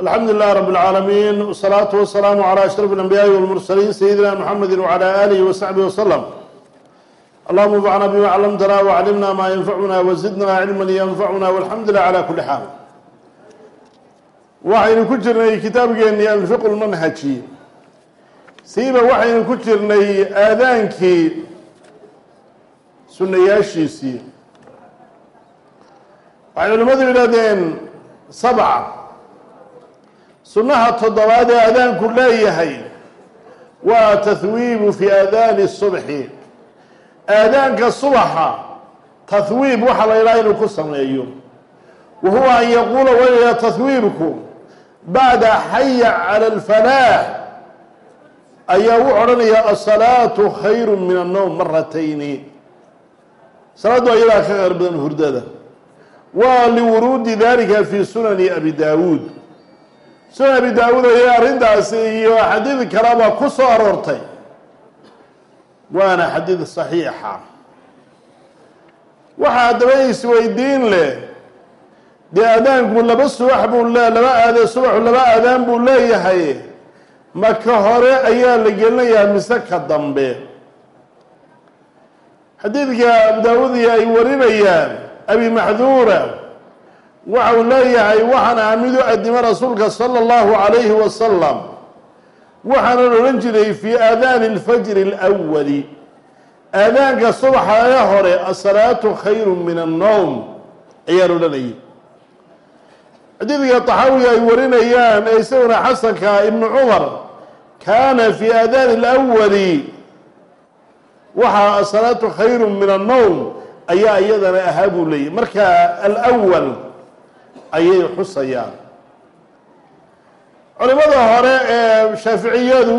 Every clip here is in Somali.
alxamdu lilah rab اlcaalamiin wsalaatu wasalaamu calى ashraf اlanbiyaai wاlmursaliin sayidina mxamedi wcalى alihi wasaxbihi waslm allahuma anfacna bima clamtana wclimna ma yanfacuna wzidna cilma yanfacuna walxamdu lilah cala kuli xaal waxaynu ku jirnay kitaabkeeni alfiqu lmanhaji siiba waxaynu ku jirnay aadaankii sunayaashiisii waxay culimmadu yidhahdeen sabca sunnaha toddobaad ee aadaanku leeyahay waa tahwiibu fi aadaani subxi aadaanka subaxa tahwiib waxaa la yidhaha inuu ku sameeyo. Wa huwa an yaquula waya tahwiibku bacda xaya cala alfalaax ayaa u odhanayaa asalaatu khayru min annowm maratayni salaaddu ayadaa ka qeyr badan hurdada. Waa liwuruudi dalika fi sunani abi daawuud sunan abi daawuud ayay arrintaasi iyo xadiid kaleba ku soo aroortay. Waana xadiid saxiixa. Waxaa haddaba isweydiin leh dee aadaanku laba subax buu le laba aade subaxu laba aadaan buu leeyahay. Ma ka hore ayaa la gelinayaa mise ka dambe. Xadiidka abu daawuud ay warinayaan abi maxduura waxa uu leeyahay waxaan aamidu adimo rasuulka sala allahu calayhi wasalam waxaanan odhan jiray fii aadaani alfajri alawali aadaanka subaxa ee hore asalaatu khayru min annowm ayaan odhanayay. Xadiidka taxaawiga ay warinayaan ee isaguna xasanka ibnu cumar kaana fii aadaani alawali waxaa asalaatu khayru min annowm ayaa iyadana ahaa buu leeyahy marka alwal ayay xusayaan. Culimada hore ee shaaficiyadu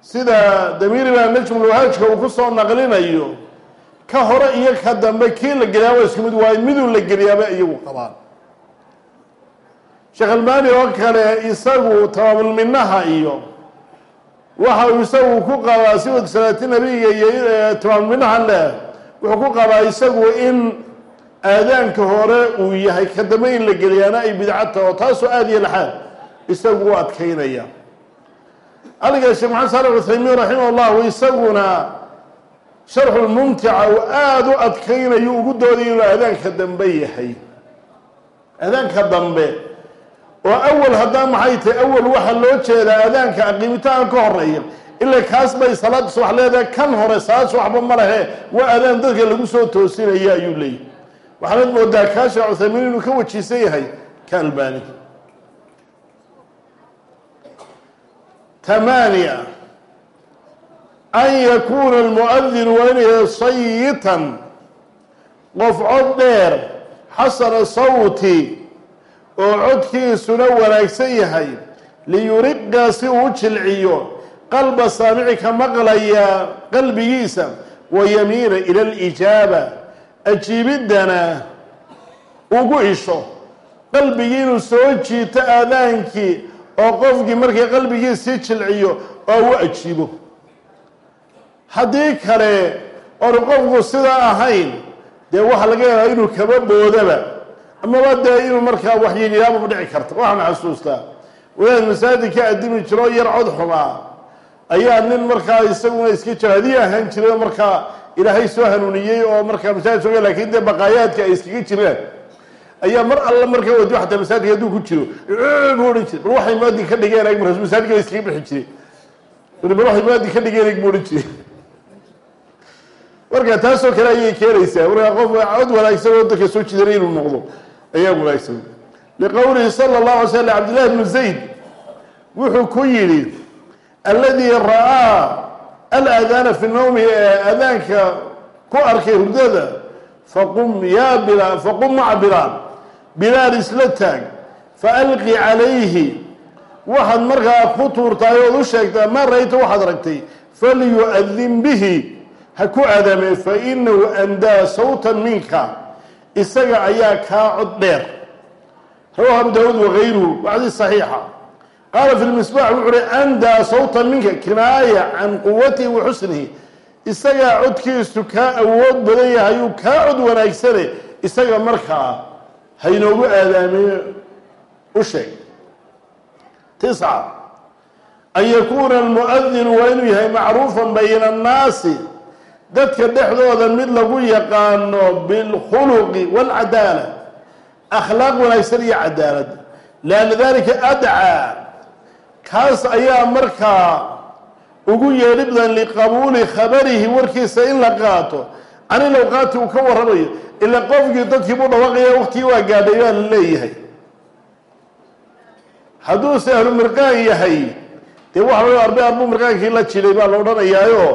sida damiiriba najmulwahaajka uu ku soo naqlinayo ka hore iyo ka dambe kii la geliyaa waa isku mid waayo miduu la geliyaaba iyagu qabaan. Sheekh almaani oo kale isagu tabaabulminaha iyo waxa uu isagu ku qabaa siwad salaati nabiga iyo tabaabulminaha leh wuxuu ku qabaa isagu in aadaanka hore uu yahay ka dambe in la geliyaana ay bidcata oo taasoo aada iyo laxaad isagu u adkaynaya. Aliga sheekh maxamed saalex cuthaymiin raximah llahu isaguna sharxulmumtica uu aada u adkaynayo ugu doodayo inuu aadaanka dambe yahay. Aadaanka dambe. Oo awal haddaa maxay tahay awal waxaa loo jeedaa aadaanka aqiimitaan ka horreeya ilaa kaas bay salaada subax leedahay kan hore salaad subaxba ma lehe waa aadaan dadka lagu soo toosinaya ayuu leeyahy waxaanad moodaa kaasha cuthaymiin inuu ka wajiisan yahay ka albani. Tamaaniya. An yakuuna almuadinu waa inay sayitan qof cod dheer xasana sawti oo codkiisuna wanaagsan yahay liyuriqa si uu jilciyo qalba saamici ka maqlaya qalbigiisa wayamiina ila alijaaba ajiibiddana ugu isho. Qalbigii inuu soo jiito aadaankii oo qofkii markii qalbigiisii jilciyo oo u ajiibo. Haddii kale oonu qofku sidaa ahayn dee waxaa laga yaabaa inuu kaba boodaba amaba dee inuu markaa waxyiyaaba dhici karta waxaan xasuustaa wadaad masaajid ka adimi jiro yar cod xumaa. Ayaa nin markaa isaguna iska jawaadiyi ahaan jiray oo markaa ilaahay soo hanuuniyey oo markaa masaajid sooga laakiin dee baqaayaadka ay iskaga jiraan ayaa mar alla markaa wadi xataa masaajidka hadduu ku jiro bu odhan jiray. Bal waxay muadin ka dhigeen ag markaas masaajidka ba iskaga bixi jiray. Bal waxay muadin ka dhigeen ag bu odhan jiray. Marka taasoo kale ayay keenaysaa markaa qof cod wanaagsan oo dadka soo jidanay inuu noqdo ayaa wanaagsan. Liqowlihi sala allahu alay slam cabdillahi bnu zayd wuxuu ku yidhi alladii ra'aa alaadaana fi nawmi ee aadaanka ku arkay hurdada faqum yaa bilaal faqum maca bilaal. Bilaal isla taag faalqi calayhi. Waxaad markaa ku tuurtaay ood u sheegtaa maa ra'ayta waxaad aragtay falyu'adin bihi. Ha ku adame fainahu andaa sawtan minka. Isaga ayaa kaa cod dheer. Rawahu abu daawuud wagayruhu wacdi saxiixa qaala fi lmisbaax wuxu uhi andaa sawtan minka kinaaya can quwatihi wa xusnihi isagaa codkiisu kaa awood badan yahayuu kaa cod wanaagsane isaga markaa haynoogu aadaamey u sheeg tisca an yakuuna almu'adinu waa inuu yahay macruufan bayna annaasi dadka dhexdooda mid lagu yaqaano bilkhuluqi waalcadaala akhlaaq wanaagsan iyo cadaalad lianna dalika adcaa kaas ayaa markaa ugu yeedhi badan liqabuuli khabarihi warkiisa in la qaato. Can ilawqaati uu ka warramayo ila qofkii dadkii buu dhawaaqaya waqtigii waa gaadhay baa la leeyahay. Hadduuse ahlu mirqaan yahay dee waxa way arbe arbuu mirqaankii la jiray baa la odhanayaayo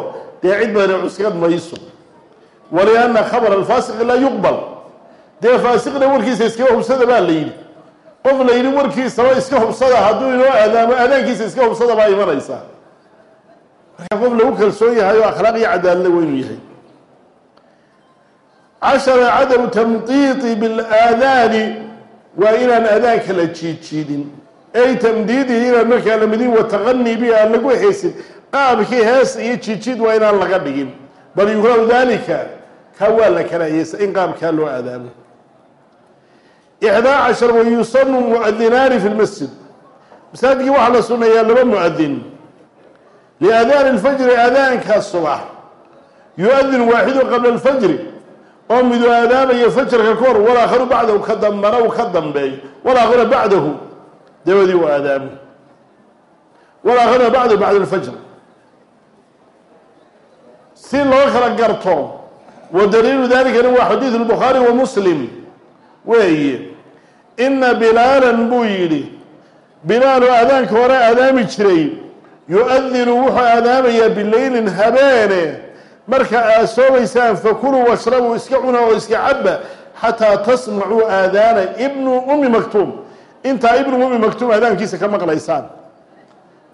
dee cid badani cuskad mayso. Walianna khabara alfaasiqi laa yuqbal. Dee faasiqna warkiisa iskaba hubsada baa la yidhi qof la yidhi warkiisaba iska hubsada hadduu inoo aadaamo aadaankiisa iska hubsada baa imanaysaa. Marka qof lagu kalsoon yahay oo akhlaaq iyo cadaaladna waa inuu yahay. Cashara cadamu tamdiidi bilaadaani waa inaan aadaanka la jiidjiidin ay tamdiidihi inaan markaa la midin wataqani bi aan lagu heesin qaabkii hees iyo jiidjiid waa inaan laga dhigin. Bal yukrahu dalika ka waa la karaahiyeysa in qaabkaa loo aadaamo ixdaa cashar wayusanu muadinaani fi lmasjid masaajidkii waxaa la sunayaa laba muadin liaadaani lfajri aadaanka subax yu-adin waaxidu qabla alfajri oo midu aadaamayo fajarka ka hor walaakharu bacdahu ka dambana uu ka dambeeyo walaakhara bacdahu dabadii uu aadaamo walaakhara bacdahu bacda alfajr si loo kala garto wa daliilu dalikana waa xadiidu lbukhaari wa muslim weeye ina bilaalan buu yidhi. Bilaalu aadaanka hore aadaami jiray. Yu-adinu wuxuu aadaamayaa bileylin habeene. Marka aad soobaysaan fakuluu washrabuu iska cuna oo iska cabba xataa tasmacuu aadaana ibnu ummi maktuum. Intaa ibnu ummi maktuum aadaankiisa ka maqlaysaan.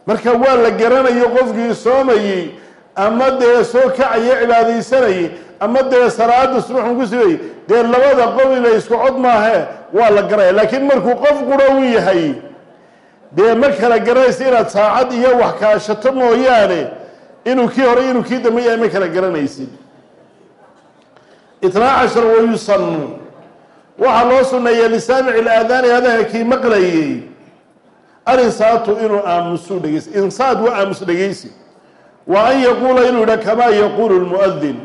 Marka waa la garanayo qofkii soomayey ama dee soo kacaya cibaadaysanayay ama dee salaada subaxun ku sugayay dee labada qowila isku cod maahe waa la garanaya laakiin markuu qof u yahay dee ma kala garanaysa inaad saacad iyo wax kaashato mooyaane inuu kii hore inuu kii dambe yahay ma kala garanaysid. Itnaa cashar wayusanu waxaa loo suneeya lisaamici ilaadaani hadaha kii maqlayey alinsaatu inuu aamusu dhegeysi insaad waa aamus dhegeysi wa an yaquula inuu yidha kamaa yaquulu lmuadin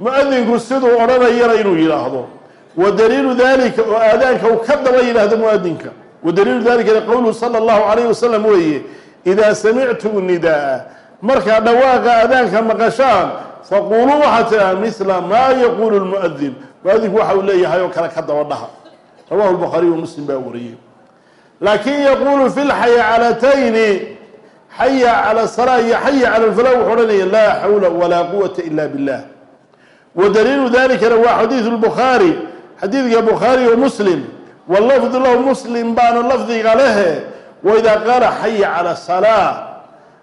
muadinku siduu odhanayana inuu yidhaahdo. Wa daliilu dalika oo aadaanka uu ka daba yidhaahdo muadinka. Wa daliilu dalikana qowluhu sala allahu calayh wasalam weeye idaa samictum nidaa markaa dhawaaqa aadaanka maqashaan faquuluu waxaad tidhaha mila maa yaquulu lmuadin muadinku waxa uu leeyahay oo kale ka daba dhaha. Rawahu lbukhaariy wa muslim baa wariyey. Laakin yaquulu fi lxayaacalatayni xaya cala salaa iyo xaya cala lfalaa wuxuu odhanaya laa xawla walaa quwata ila billah wa daliilu dalikana waa xadiidu lbukhaari xadiidka bukhaari wa muslim walafdu lahu muslim baana lafdiga lehe waidaa qaala xaya cala salaa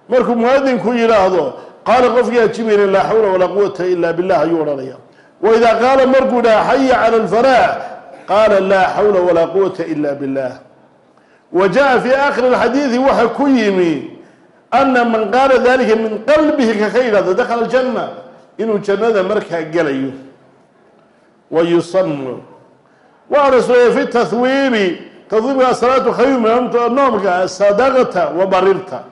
markuu muadinku yidhaahdo qaala qofkii ajibayna laa xawla walaa quwata ila billah ayuu odhanaya waidaa qaala markuu dhaha xaya cala alfalaa qaala laa xawla walaa quwata ila billah wa jaa fi aakhiri alxadiidi waxa ku yimi ana man qaala dalika min qalbihi kaka yidhahdo dakhala aljanna inuu jannada markaa gelayo wa yusanu waana sugeeye fi tahwiibi tahwiibka asalaatu khayru min noomka sadaqta wa barirta.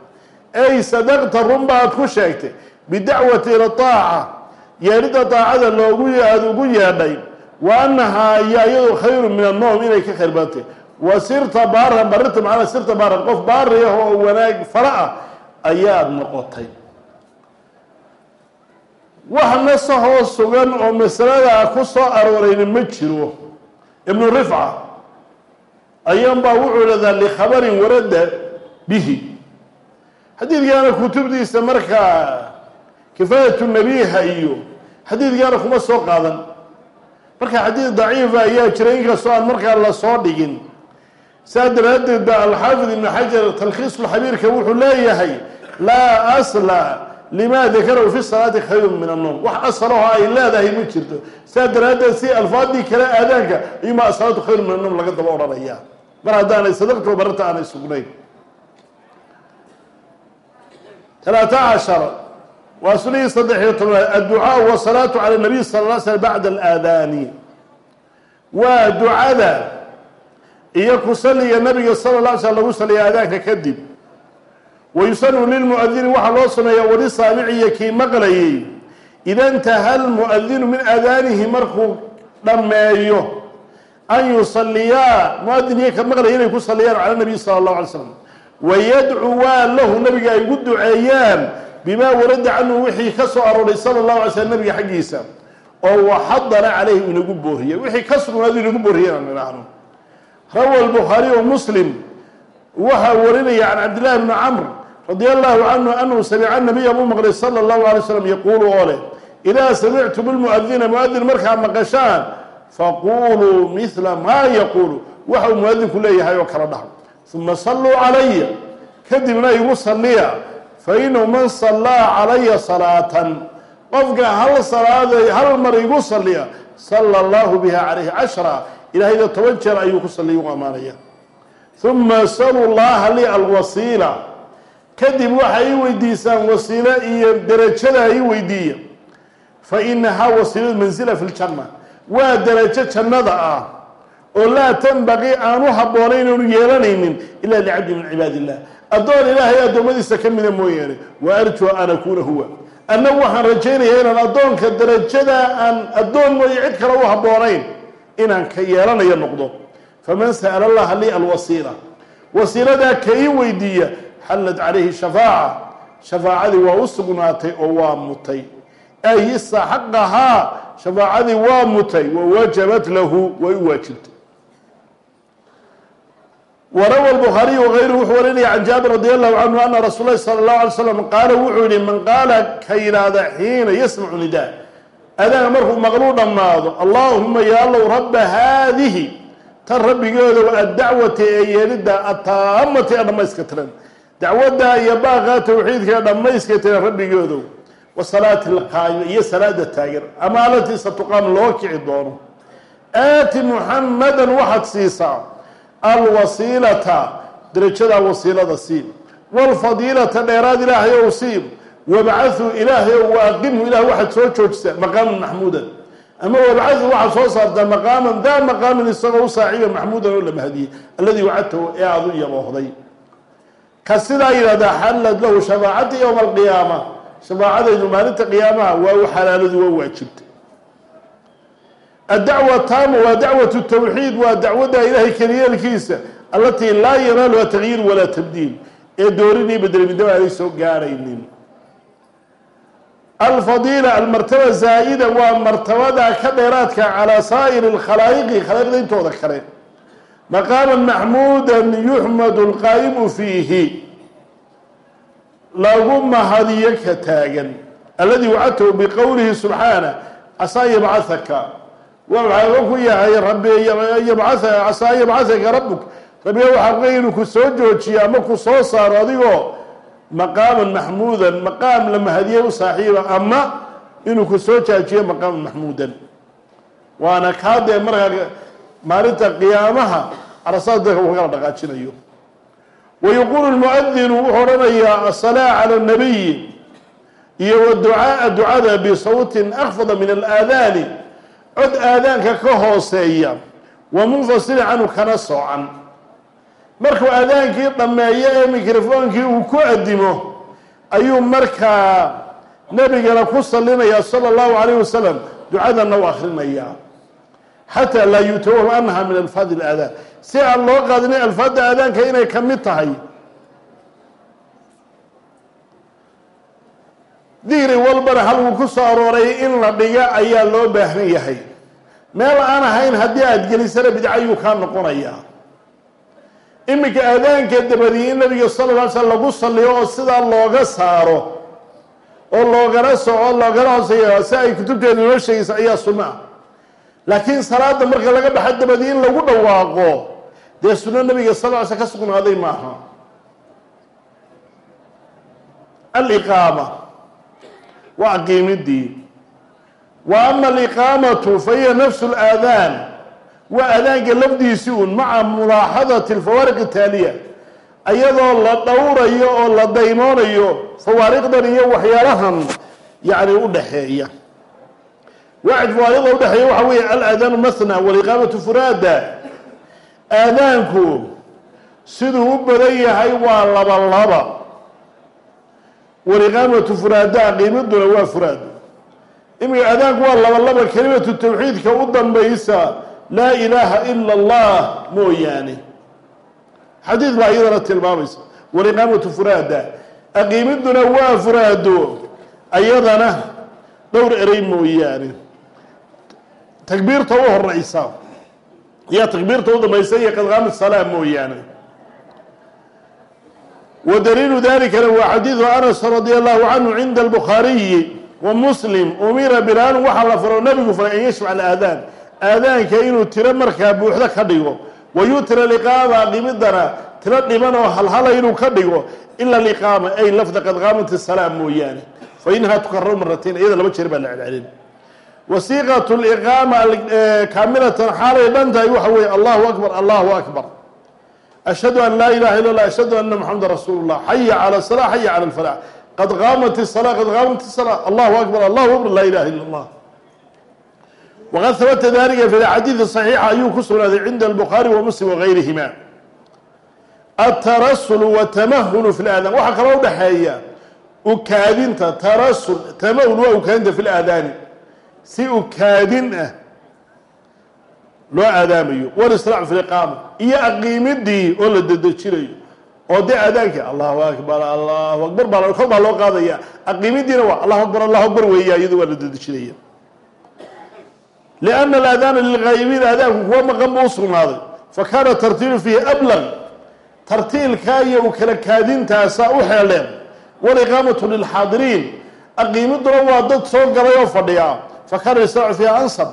Ay sadaqta run baad ku sheegtay bidacwati ila aaca yeedhidda daacada loogu aada ugu yeedhay wa annahaa iyo iyadu khayru min annoom inay ka khayr badantay wa sirta baaran barirta macnaa sirta baaran qof baari ah oo wanaag fara ah ayaad noqotay wax nasahoo sugan oo masaladaa ku soo aroorayna ma jiro. Ibnu rifca ayanbaa wuxuu idhahdaa likhabarin warada bihi. Xadiidkaana kutubdiisa markaa kifaayatu nabiha iyo xadiidkaana kuma soo qaadan. Marka xadiid daciifa ayaa jira inkastoo aan markaa la soo dhigin saa daraaddeed ba alxaafid ibnu xajar talkhiisulxabiirka wuxuu leeyahay laa asla lima dakarahu fi salaati khayrun min annoom wax asalaho ay leedahay ma jirto saa daraaddeed si alfaadii kale aadaanka iyuma asalaatu khayrun min annoom laga daba odhanaya mar haddaanay sadaqto bararta aanay sugnayn talaata cashar waa sunihii saddex-iyo tobnaad adducaau wasalaatu cala nabiy sala la slm bacda alaadaani waa ducada iyo ku saliga nabiga sala la alay slam lagu wayusanu lilmu'adini waxaa loo sameeyaa walisaamiciyo kii maqlayay ida intaha lmu'adinu min aadaanihi markuu dhammeeyo an yusaliyaa muadin iyo ka maqlaya inay ku saliyaan cala nabiy sala allahu alay slam wayadcuwaa lahu nabiga ay ugu duceeyaan bimaa warada canhu wixii ka soo arooray sala allahu alay slm nabiga xaggiisa oo waxadana caleyhi uu inagu booriyay wixii ka sugnaadu inagu booriyay inaan idhaahno rawa lbukhaariy wa muslim waxaa warinaya can cabdillahi bni camr radi allahu canhu anhu samica nabiya buu maqlay sala allahu alay slam yaquulu oo leh idaa samictum lmuadina muadin markaa maqashaan faquluu mila maa yaquulu. Waxa uu muadinku leeyahay oo kala dhaha uma salluu calaya kadibna igu salliya fa inahu man sallaa calaya salaatan. Qofka hal salaaday hal mar igu salliya sala allahu biha calayhi cashra. Ilahayna toban jeer ayuu ku salliya u ammaanaya uma salu llaha li alwasiila kadib waxay ii weydiisaan wasiilo iyo derajada ii weydiiya fa inahaa wasiiladu mansila fi ljanna waa derajo jannada ah oo laa tanbaqii aan u habboonayn oonu yeelanaynin ila licabdi min cibaadi illah addoon ilaahay addoommadiisa ka mida mooyaane wa arjuu an akuuna huwa. Annagu waxaan rajaynayaa inaan addoonka derajada aan addoon mooye cid kale u habboonayn inaan ka yeelanayo noqdo. Faman sa'ala allaha li alwasiila. Wasiiladaa ka ii weydiiya xallad calayhi shafaaca. Shafaacadii waa u sugnaatay oo waa mutay. Ay istaxaqahaa shafaacadii waa mutay. Wawajabat lahu way u waajibtay. Warawa lbukhaariyu wagayruhu wuxuu warinaya can jaabir radi allahu canhu ana rasuul lahi sala allahu alay slam qaala wuxuu yihi man qaala ka yidhaahda xiina yasmacu nidaa. Adaana markuu maqluu dhammaado allaahuma ya allow rabba haadihi. Tan rabbigeedow addacwati ee yeelidda ataamati ee dhammayska tiran dacwadda iyo baaqaa tawxiidka ee dhammayska tiran rabbigoodow wasalaati alqaayima iyo salaada taagan ama alatii satuqaam loo kici doono. Aati muxamadan waxaad siisaa alwasiilata darajadaa wasiilada siib waalfadiilata dheeraad ilaahay ow siib wabcahuu ilaahay ow waaqimhu ilahay waxaad soo joojisaa maqaaman maxmuudan ama wabcahuu waxaad soo saartaa maqaaman daa maqaamin isagoo u saaxiiba maxmuudan oo la mahadiyey alladii wacadtahu ee aada u yaboohday ka sidaa yidhahdaa xallad lahu shafaacati yowma alqiyaama shafaacadaydu maalinta qiyaamaha waa u xalaaladu waa waajibtay. Addacwa taama waa dacwatu tawxiid waa dacwadda ilaahay keliyeelkiisa allatii laa yanaaluha tagyiir walaa tabdiil. Ee doorinii bedeli midnaba aanay soo gaaraynin. Alfadiila almartaba zaa'ida waa martabada ka dheeraadka calaa saa'iri alkhalaa'iqi khalaa'iqda intooda kale maqaaman maxmuudan yuxmadu alqaa'imu fiihi lagu mahadiyo ka taagan alladii wacadtahu biqowlihi subxaana casaa yabcahaka waxaa ku yahay rabbi yabcaa casaa yabcahaka rabbuk rabbiga waxaa ku inuu ku soo joojiyo ama ku soo saaro adigoo maqaaman maxmuudan maqaam la mahadiye u saaxiiba ama inuu ku jaajiyo maqaaman maxmuudan waana kaadee markaa maalinta qiyaamaha carasaad dadka uu kala dhaqaajinayo. Wayquulu lmuadinu wuxuu odhanayaa asalaa cala nabiyi iyo waducaaa ducada bisawtin akfada min alaadaani. Cod aadaanka ka hooseeya. Wa munfasilin canhu kana soocan. Markuu aadaankii dhammeeyo ee mikrofoonkii uu ku adimo ayuu markaa nebigana ku salinayaa sala allahu calayh wasalam ducadana u akhrinayaa xataa laa yutawam anaha min alfaadi alaadaan si aan loo qaadinin alfaadda aadaanka inay ka mid tahay dikri walbana halkuu ku soo arooray in la dhiga ayaa loo baahan yahay meel aan ahayn haddii aada gelisana bidco ayuu kaa noqonayaa iminka aadaanka dabadii in nabiga sala la slam lagu saliyo oo sidaa looga saaro oo loogana soco loogana hooseeyo si ay kutubteedu inoo sheegaysa ayaa sunno ah laakiin salaada marka laga baxa dabadii in lagu dhawaaqo dee sunno nabiga sal ly sl ka sugnaaday maaha. Aliqaama. Waa aqiimidii wa ama aliqaamatu fa hiya nafsu laadaan waa aadaanka lafdiisii un maca mulaaxadati alfawaariq ataaliya ayadoo la dhowrayo oo la daymoonayo fawaariqdan iyo waxyaalahan yacni u dhaxeeya waaxid fawaariqda udhexeeya waxaa weeye alaadaanu mathna waliqaamatu furaada. Aadaanku siduu u badan yahay waa laba laba waliqaamatu furaada qiimiduna waa furaado iminka adaanku waa laba laba kelimatu tawxiidka u dambaysa laa ilaaha ila allah mooyaane. Xadiid baa iyadana tilmaamaysa. Waliqaamatu furaada aqiimiduna waa furaado. Ayadana dhowr erey mooyaane takbiirta u horeysa iyo takbiirta u dambaysa iyo qadqaami salaa mooyaane wa dalikana waa xadiidu anas radia allahu canhu cinda albukhaariyi wa muslim umira bilaan waxaa la faro nabigu faray an yashfac alaadaan aadaanka inuu tiro markaa buuxdo ka dhigo wa yutira liqaama tiro dhiman oo halhala inuu ka dhigo ila liqaama ay lafda qad qaamat mooyaane fa inahaa tukararu maratayn iyada laba jeer baa la celcelin wasiiqat liqaama kaamilatan xaalay dhan tahay waxa weeye allahu akbar allahu akbar ashhadu an laa ilaha illa allah ashhadu ana maxameda rasuulu llah xaya cala salaa xaya cala alfalax qad qaamat الsalaa qad qaamat الsalaa allahu akbar allahu akbar laa ilaha illa allah waqad habata dalika fi xadiidi صaxiixa ayuu ku sugnaaday cinda albukhaari wa muslim wagayrihima atarasulu watamahulu fi laadaan waxaa kaloo udhaxeeya ukaadinta tarasul tamahul waa ukaadinta fi laadaani si ukaadin ah loo aadaamayo walisraac fi liqaama iyo aqiimidii oo la dedejinayo. Oo dee aadaanki allahu akbar allahu akbar baa kor baa loo qaadaya. Aqiimidiina waa allahu akbar allahu akbar weeya iyado waa la dedejinaya. Lianna alaadaana lilghaayibiin aadaanku kuwa maqan buu usugnaaday fa kaana tartiilu fiihi ablaq tartiilkaa iyo u kala kaadintaasaa u xeeleen. Waliqaamatu lilxaadiriin. Aqiimiduna waa dad soo galay oo fadhiya fa kaana israacu fiiha ansab.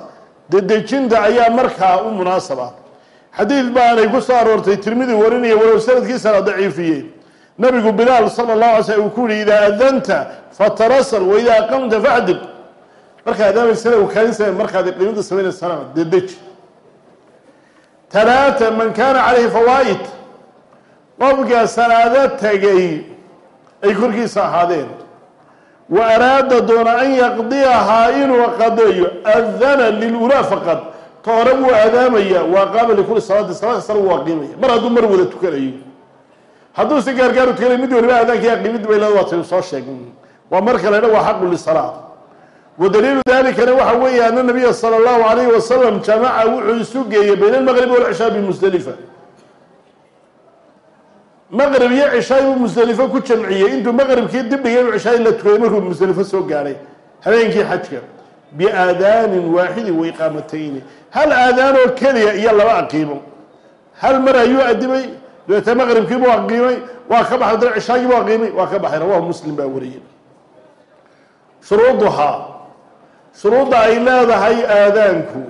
Dedejinta ayaa markaa u munaasaba. Xadiid baanay ku soo aroortay tirmidi warinaya walow sanadkiisana daciifiyey. Nabigu bilaal sala allahu alay slm uu ku yihi idaa adanta fatarasal wa idaa aqamta facdib markaa adaamaysana ukaadinsa markaad qiimada samaynaysaa dedeji. Talaata man kaana calayhi fawaa'id. Qofka salaado tegay ay korkiisa ahaadeen wa araada doona an yaqdiyahaa inuu qadeeyo adana lilulaa faqad. Ka hore wuu aadaamaya waa qaama likuli salaati salaad kastana wuu aqiimaya. Mar hadduu mar wada tukanayo. Hadduu si gaargaaru tukanay mid waliba aadaankiiya qiimid bay leeda waataynu soo sheegn waa marka laydha waa xaqu lisalaa wa daliilu dalikana waxa weeye ana nabiya sala allahu alayhi wasalam jamaca wuxuu isu geeyey bayna almaqribi walcishaa bimusdalifa maqrib iyo cishaay buu musdelifo ku jamciyey. Intuu maqribkii dibdhigay inuu cishaay la tukayay markuu musdelifo soo gaadhay habeenkii xajka biaadaanin waaxidin wa iqaamatayni hal aadaan oo keliya iyo laba aqiimo. Hal mar ayuu adimay dabeete maqribkiibuu aqiimay. Waa ka baxay dana cishaagiibuu aqiimay. Waa ka baxay rawahu muslim baa wariyey. Shuruuduhaa. Shuruudda ay leedahay aadaanku.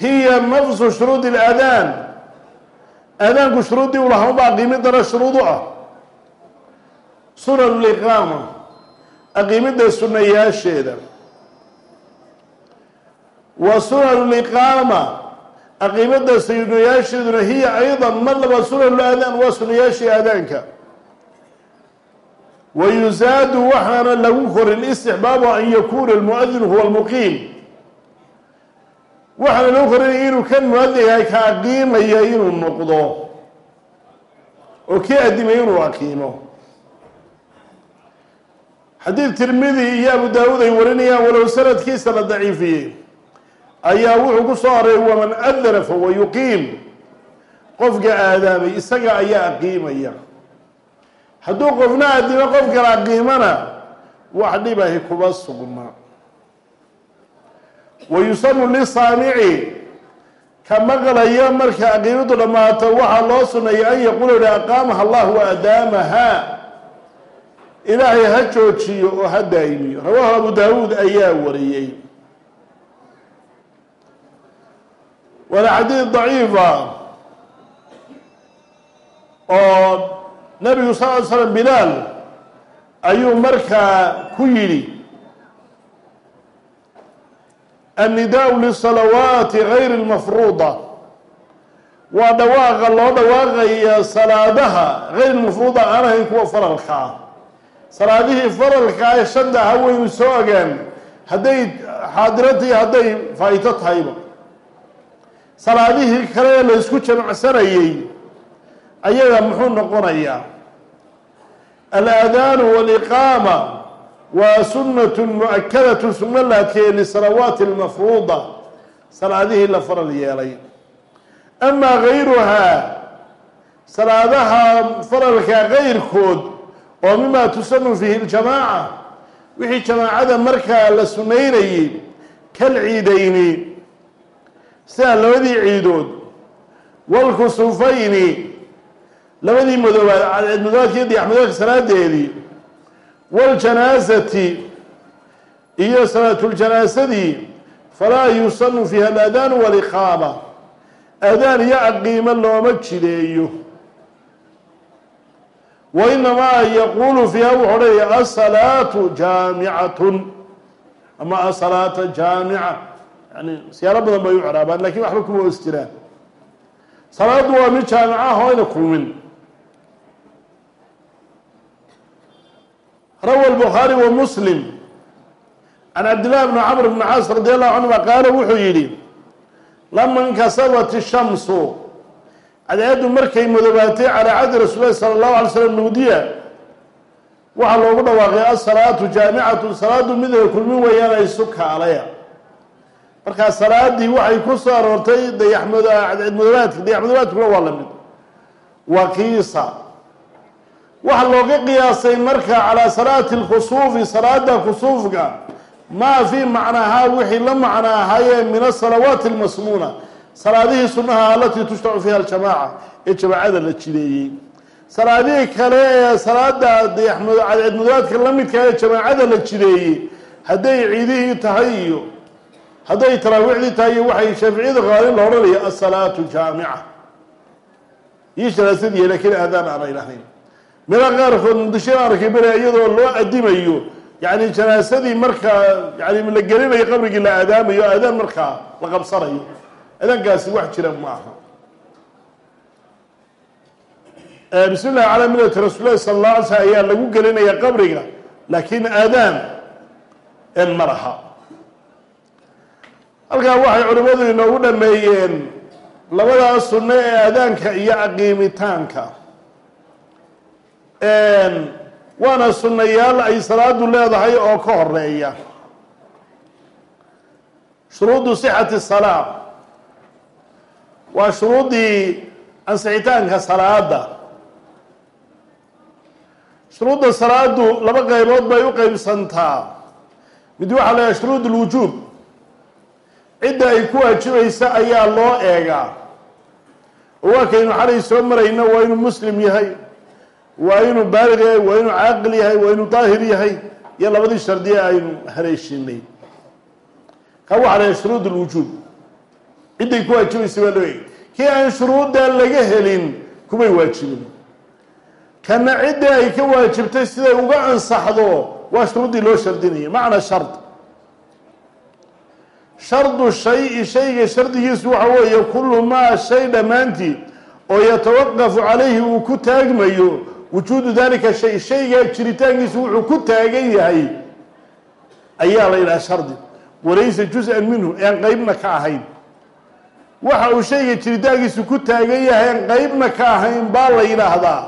Hiya nafsu shuruudi اlaadaan aadaanku shuruuddii u lahaa unbaa aqiimidana shuruudu ah. Sunan liqaama aqiimidda sunayaasheeda wa sunan liqaama aqiimidda sunayaasheeduna hiya ayda madlaba sunan aadaan waa sunayaashii aadaanka wa yusaadu waxaana lagu korin istixbaabu an yakuuna almuadinu huwa almuqiim waxaana lagu korinaya inuu kan muadinkahay ka aqiimaya inuu noqdo. Oo kii adimay inuu aqiimo xadiid tirmidi iyo abu daawuud ay warinayaan walow sanadkiisa la daciifiyey ayaa wuxuu ku soo aray waman adana fahuwa yuqiim. Qofka aadaamay isaga ayaa aqiimaya hadduu qofna adimo qof kala aqiimana wax dhibahi kuba sugna wa yusanu lisaamici ka maqlaya marka aqiimadu dhammaato waxaa loo suneeyay an yaquula hi aqaamaha allah wa adaamaha ilaahay ha joojiyo oo ha daa'imiyo rawaahu abu daawuud ayaa wariyey waana xadiid daciifa oo nabigu sal ly slam bilaal ayuu markaa ku yidhi annidaau lisalawaati gayri lmafruuda waa dhawaaqa loo dhawaaqaya salaadaha gayr lmafruuda aan ahayn kuwa faralkaa salaadihii faralkaa ee shanta aha waynu soo ogaan. Hadday xaadiratahi hadday faa'ito tahayba. Salaadihii kale ee la ysku jamacsanayey ayaga muxuu noqonayaa. Alaadaanu waliqaama waa sunnatu mu'akadatun sunno la adkeeyey lisalawaati almafruuda. Salaadihii la faral yeelay. Amaa gayruhaa salaadaha faralka gayrkood oo mimaa tusanu fiihi ljamaaca wixii jamaacada markaa la sunaynayey kal ciidayni sida labadii ciidood walkusufayni labadii madoobaad cadceedmadoobaadka iyo diyaxmadoobaadka salaadeedii waljanaasati iyo salaatuljanaasadii falaa yusanu fiiha alaadaanu waliqaama aadaan iyo aqiimo looma jideeyo wa inamaa yaquulu fiiha wuxuu odhanaya asalaatu jaamicatun ama asalaata jaamica yani siyaaro badan bay u ciraabaan laakiin waxba kuma os jiraan salaadu waa mid jaamica ah oo rawa الbخaarي وmslim can cabdالlah bn cmr bn caas radi allahu canهuma qaala wuxuu yidhi lama inkasabat الshamsu cadceeddu markay madoobaatay calaa cadi rasuul lahi salى الlahu alay slm nuudiya waxaa loogu dhawaaqay asalaatu jaamicatu salaadu mid ay kulmin weeyaan ay isu kaalaya markaa salaadii waxay ku soo aroortay dayaxmad cadceed madoobaadka dayax madoobaadkuna waa la mid waqiisa waxaa looga qiyaasay marka calaa salaati lkusuufi salaada kusuufka maa fii macnaahaa wixii la macna ahaayee min asalawaati almasmuuna salaadihii sunnaha alatii tushtacu fiiha aljamaaca ee jamaacada la jideeyey. Salaadihii kale ee salaada cadceedmudaadka la midka ee jamaacada la jideeyey hadday ciidihii tahay iyo hadday taraawiixdii tahay iyo waxay shaaficiyada qaalin la odhanaya asalaatu jaamica. Iyo shalaasadii lakiin aadaan aanay lahayn meela qaarkood muqdisho arkay bere iyadoo loo adimayo yani janaasadii markaa yani la gelinayo qabrigii la aadaamayo aadaan markaa la qabsanayo. Aadaankaasi wax jira ma aha. Bismi llahi calaa millati rasuulilahi sala alla alay slm ayaa lagu gelinaya qabriga laakiin aadaan ma laha. Halkaa waxay culimmadu inoogu dhameeyeen labadaas sunno ee aadaanka iyo aqiimitaanka waana sunnayaal ay salaadu leedahay oo ka horreeya shuruudu sixati salaa waa shuruuddii ansixitaanka salaada shuruudda salaadu laba qaybood bay u qeybsantaa mid waxaa la yahay shuruud lwujuub cidda ay ku waajibaysa ayaa loo eegaa. Oo waa kaynu xalay soo marayna waa inuu muslim yahay waa inuu baalig yahay waa inuu caaqil yahay waa inuu daahir yahay iyo labadii shardiye aynu haleeshinay ka waxaa lahay shuruud lwujuub cidday ku waajibaysa baa loo eegay. Kii aan shuruuddaa laga helin kumay waajibin. Kana cidda ay ka waajibtay siday uga ansaxdo waa shuruuddii loo shardinayay. Macna shard. Shardu shay shayga shardigiisu waxa weeye kullu maa shay dhammaantii oo yatawaqafu calayhi uu ku taagmayo wujuudu dalika shay shayga jiritaankiisu wuxuu ku taagan yahay. Ayaa la yidhaha shardi. Walaysa juz-an minhu ean qeybna ka ahayn. Waxa uu shayga jiritaankiisu ku taagan yahay aan qeybna ka ahayn baa la yidhaahdaa.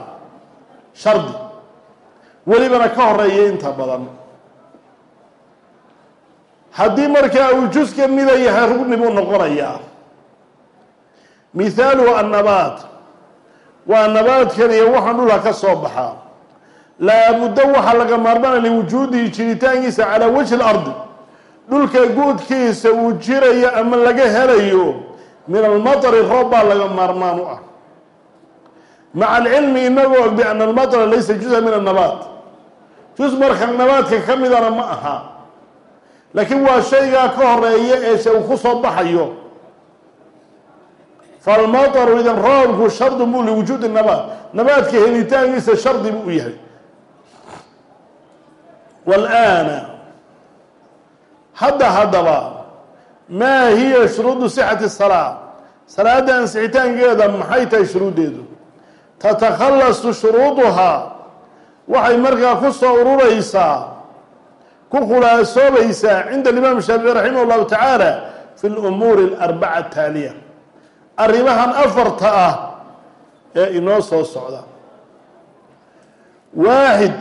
Shardi. Welibana ka horreeya inta badan. Haddii markaa uu jus ka mida yahay rugni buu noqonayaa. Mithaaluhu annabaat waa nabaadkan iyo waxaan dhulka ka soo baxaa laabuddo waxaa laga maarmaana liwujuudihi jiritaankiisa calaa wajhi lardi dhulka guudkiisa uu jirayo ama laga helayo min almatari roob baa laga maarmaan u ah. Maca alcilmi inagoo og biana almatara laysa juزa min annabaat jus marka nabaadka ka midana ma aha. Laakiin waa shaygaa ka horreeya ee uu ku soo baxayo falmataru idan roobku shardun buu liwujuudi nabaad nabaadka helitaankiisa shardi buu u yahay. Walaana hadda haddaba maa hiya shuruudu sixati salaa salaada ansixitaankeeda maxay tahay shuruuddeedu? Tatakhallasu shuruuduhaa. Waxay markaa ku soo ururaysaa ku khulaasoobaysaa cinda alimaam shaafici raximah llahu tacaala fi lumuuri alarbacة ataaliya arrimahan afarta ah ee inoo soo socda waaxid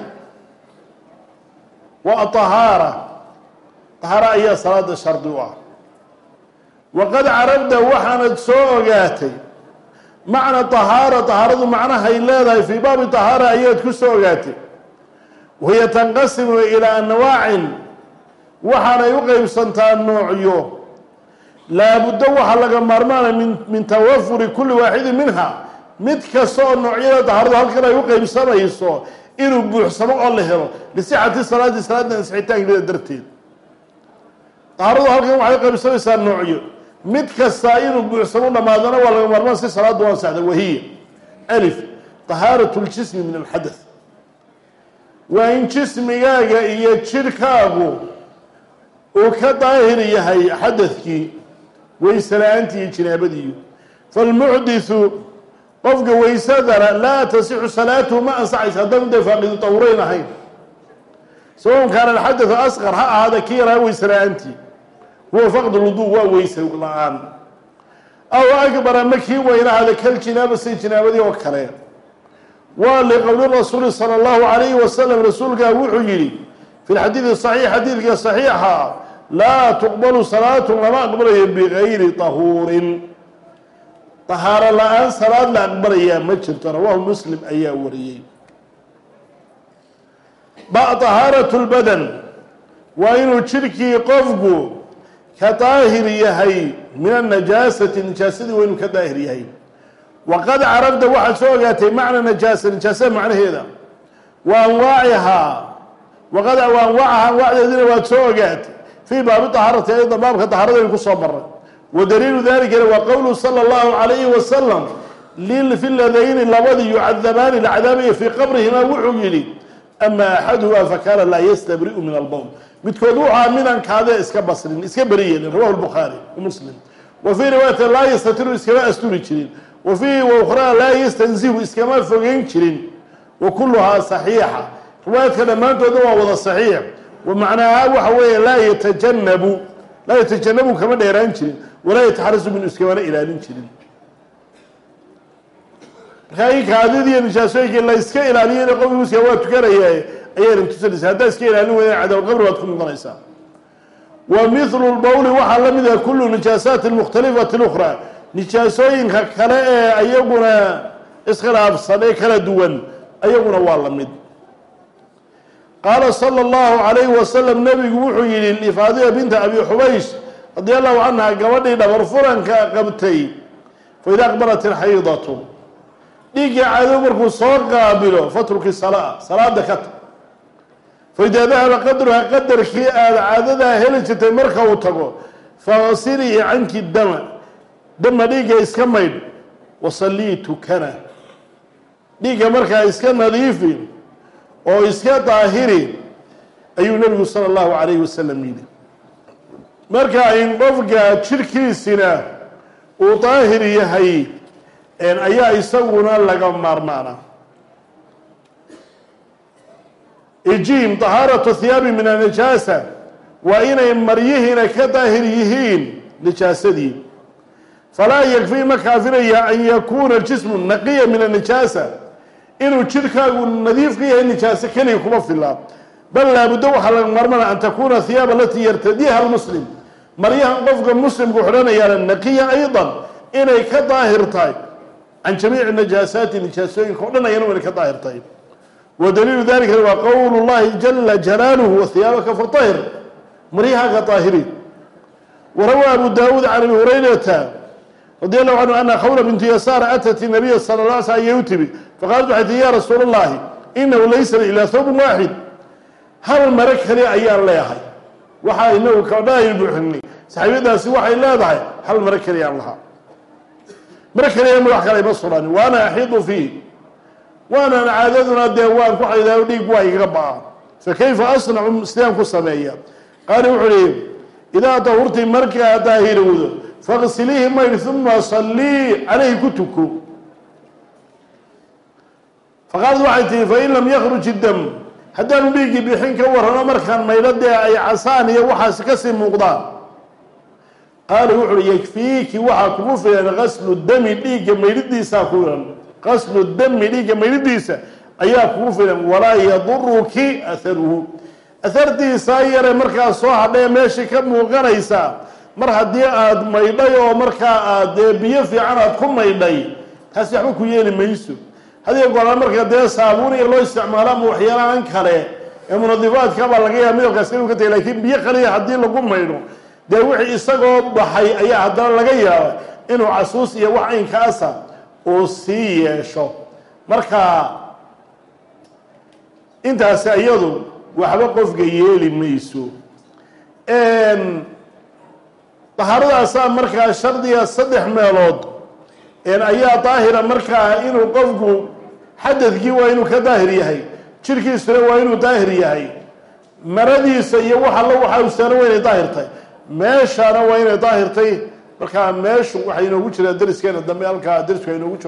waa طahaara طahaara ayaa salaada shardi u ah waqad carabta waxaanad soo ogaatay macna طahaara طahaaradu macnahay leedahay fii baabi طahaara ayaad ku soo ogaatay wahiya tanqasimu ilaa anwaacin waxaanay u qeybsantaa noocyo laabuddo waxaa laga maarmaanaya min tawafuri kuli waaxidin minha. Mid kasta oo noocyada dahaaradu halkan ay u qeybsamayso inuu buuxsamo oo la helo. Lisixati salaadi salaadda ansixitaankeeda darteed. Dahaaradu halkan waxay u qeybsamaysaa noocyo. Mid kastaa inuu buuxsamo dhamaadana waa laga maarmaan si salaaddu u ansaxda wahiya alif طahaaratu ljismi min alxadath. Waa in jismigaaga iyo jidhkaagu uu ka daahir yahay xadadkii wayse la'aantii iyo jinaabadiiyo. Falmuxdithu qofka waysadana laa tasixu salaatuhu ma ansaxaysa. Haddanu dee faaqidu tawreyn ahayn. Sawaun kaana alxadathu asqar ha ahaada kii yaraa wayse la'aantii huwa faqd lwuduu waa weyse la'aan. Aw akbar ama kii weyna ahaada kal jinaaba say jinaabadii oo kale. Waa liqowli rasuuli sala allahu alayhi wasalam rasuulkaa wuxuu yidhi fi lxadiidi saxiix xadiidka saxiixa laa tuqbalu salaatu lama aqbalayo bigayri tahuurin tahaaro la'aan salaad la aqbalayaa ma jirto rawaahu muslim ayaa wariyey ba lbadan waa inuu jidhkii qofku ka daahir yahay min anajaasati najaasadii waa inuu ka daahir yahay waqad carabta waxaad soo ogaatay macna najaasa najaasada macnaheeda wa anwaacihaa waqad anwaacaha anwaacdeedina waad soo ogaatay fii baabi tahaarati ayada baabka tahaaradayn ku soo maray wa daliilu dalikana waa qowluhu sala allahu calayhi wasalam lilfiladayni labadii yucadabaani la cadaabaya fii qabrihima wuxuu yidhi ama axadumaa fakaana laa yastabri'u min albowl midkood wuxaa minankaadee iska basrin iska beri yeelin rawahu lbukhaari muslim. Wa fii riwaayati laa yastatiru iskama asturi jirin. Wa fii wkhraa laa yastanzihu iskama fogeyn jirin. Wa kuluhaa saxiixa. Riwaayadka dhammaantoodna waa wada saxiix wa macnaaha waxa weeye laa yatajanabu laa yatajanabu kama dheeraan jirin walaa yataxarasu minhu iskamana ilaalin jirin. Markaa in kaadidiiyo nijaasooyinkii la iska ilaaliyana qofki waa tukanaya ayayna tusanaysa haddaa iska ilaalin weydan cadaalqabri waad ku noqonaysaa. Wa mithlu lbowli waxaa la mid ah kullu nijaasaati almukhtalifati اlukhraa nijaasooyinka kale ee ayaguna iskhilaafsan ee kala duwan ayaguna waa la mid qaala sala allahu calayhi wasalam nebigu wuxuu yidhi lifaadida binta abi xubays radi allahu canha gabadhii dhabar furanka qabtay faida aqbalat ilxaydatu dhiiggii cadow markuu soo qaabilo fatruki salaa salaada ka faidaa dahaba qadruha qadarkii aada caadadaa heli jirtay marka uu tago faqsilii canki dama dama dhiigga iska maydh wasallii tukana dhiigga markaa iska nadiifi oo iska daahiri ayuu nabigu sala allahu calayhi wasalam yidhi. Marka in qofka jirhkiisina uu daahir yahay ayaa isaguna laga maarmaana. Ijiim tahaaratu hiyaabi min anajaasa waa inay maryihiina ka daahir yihiin najaasadii. Falaa yakfii ma kaafiraya an yakuuna jismu naqiya min anajaasa inuu jidhkaagu nadiif ka yahay nijaaso keliya kuma filaa bal laabuddo waxaa laga maarmana an takuuna hiyaab alatii yartadiiha almuslim. Maryahan qofka muslimku xidhanayaana naqiya aydan inay ka daahir can jamiici najaasaati nijaasooyinka o dhan ayana inay ka daahir wa daliilu dalikana waa qowlu llahi jala jalaaluhu wahiyaabaka fatahir maryahaaka daahiri. Warawaa abu daawuud can abi hurayrata radi allahu canhu ana khawla bintu yasaara atat nabiya sala la sl ayay u timi faqaalat waxay tii ya rasuula allahi inahu laysa ilaa thawbin waaxid hal mare kali ayaan leeyahay. Waxaa inagu kabdhaaynu buuxinay saxiibadaasi waxay leedahay hal mare keliyaan lahaa. Mare keliya wax kale ima suran waana axiidu fiih waanan caadaduna dee waan ku xaydaayo dhiig waa igaga ba'a fa kayfa asnacu sidaan ku sameeya? Qaali wuxuu ihi idaa dahurti markaa daahirowdo faqsiliihi maydh uma sallii calayhi ku tuko faqaalad waxay tihi fain lam yakruj idam haddaanu dhiiggii bixin ka warrano markaan maydho dee ay casaan iyo waxaas ka sii muuqdaan. Qaala wuxu yakfiiki waxaa kugu filan qaslu dami dhiigga maydhidiisaa ku filan. Qaslu dami dhiigga maydhidiisa ayaa kugu filan. Walaa yaduruki aharuhu ahartiisaa yare markaa soo hadhae meeshii ka muuqanaysa mar haddii aada maydhay oo markaa aad dee biyo fiican aad ku maydhay taasi waxba ku yeeli mayso hadiga goolaa marka dee saabuun iyo loo isticmaalo ama waxyaalahan kale ee munadifaadka baa laga yaaba midabkaas inuu ka tagay lakiin biyo kaliya haddii lagu maydho dee wixii isagoo baxay ayaa haddana laga yaaba inuu casuus iyo wax aynkaasa uu sii yeesho. Marka intaasi iyadu waxba qofka yeeli mayso. Dahaaradaasaa markaa shardiga saddex meelood ayaa daahira markaa inuu qofku xadadkii waa inuu ka daahir yahay jirkiisuna waa inuu daahir yahay maradiisa iyo wax allo waxa ustaana waa inay daahirtay meeshana waa inay daahirtay markaa meeshu waxay inoogu jiraa dariskeena dambe halkaa darisku inoogu joogo